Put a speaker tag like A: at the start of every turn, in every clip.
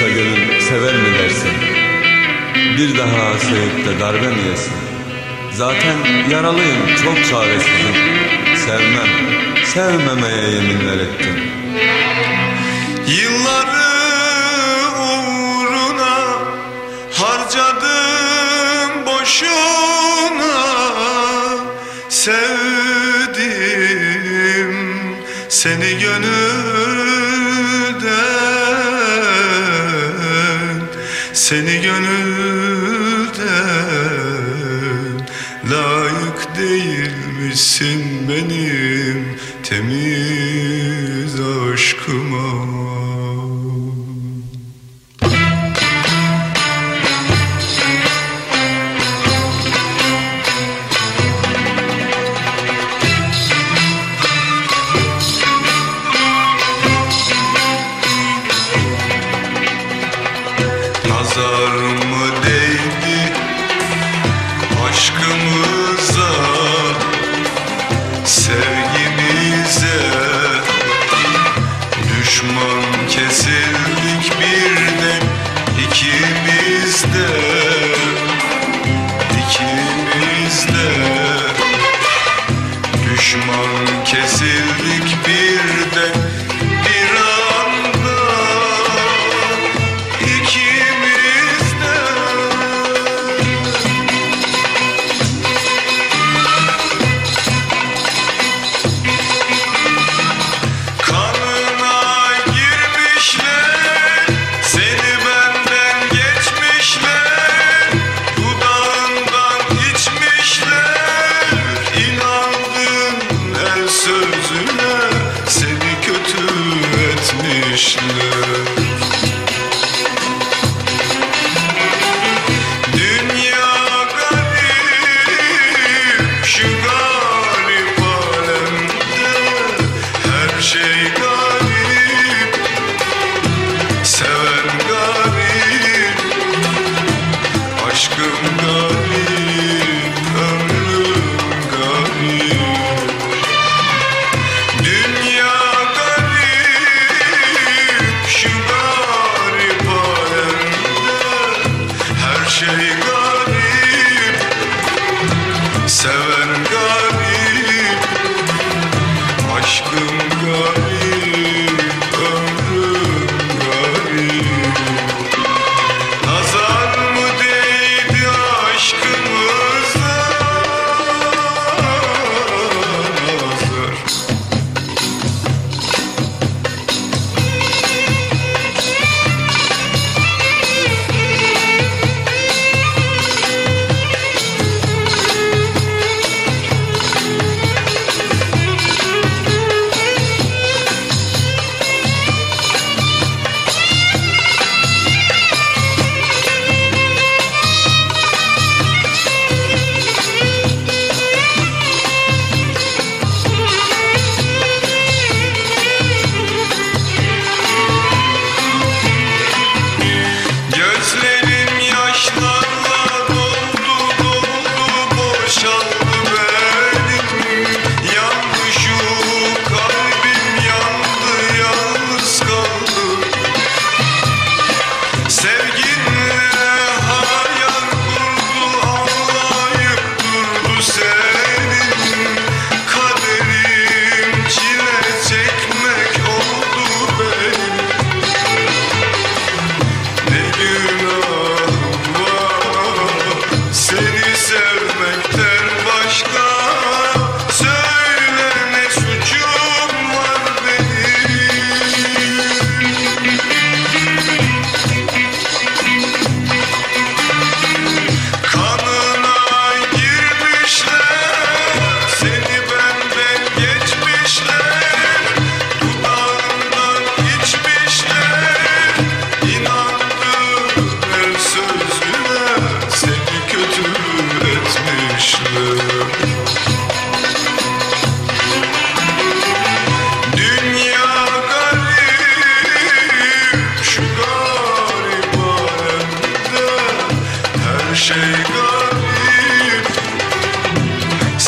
A: Yoksa gönül sever mi dersin? Bir daha sevip de darbe mi yesin? Zaten yaralıyım, çok çaresizim. Sevmem, sevmemeye yeminler ettim.
B: Yılları uğruna harcadım boşuna Sevdim seni gönülden Seni gönülden Layık değil misin benim temiz aşkıma necessary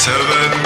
B: seven